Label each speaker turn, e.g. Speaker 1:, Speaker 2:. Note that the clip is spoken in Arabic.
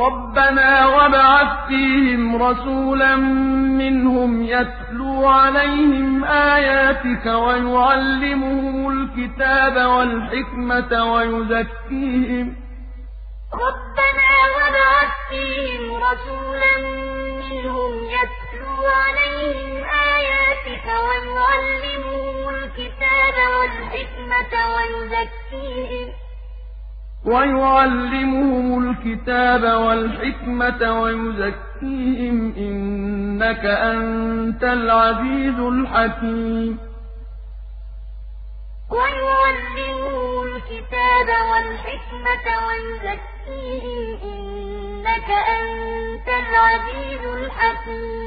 Speaker 1: رَبَّنَا وَابْعَثْ فِيهِمْ رَسُولًا مِّنْهُمْ يَتْلُو عَلَيْهِمْ آيَاتِكَ وَيُعَلِّمُهُمُ الْكِتَابَ وَالْحِكْمَةَ وَيُزَكِّيهِمْ ۚ.
Speaker 2: رَبَّنَا وَابْعَثْ فِيهِمْ رَسُولًا مِّنْهُمْ يَتْلُو عَلَيْهِمْ آيَاتِكَ وَيُعَلِّمُهُمُ الْكِتَابَ وَالْحِكْمَةَ وَيُزَكِّيهِمْ ۚ.
Speaker 1: وَيُعَلِّمُهُمُ الْكِتَابَ وَالْحِكْمَةَ وَيُزَكِّيهِمْ ۚ إِنَّكَ أَنتَ الْعَزِيزُ الْحَكِيمُ.
Speaker 2: وَيُعَلِّمُهُ الْكِتَابَ وَالْحِكْمَةَ وَيُزَكِّيهِمْ ۚ إِنَّكَ أَنتَ الْعَزِيزُ الْحَكِيمُ.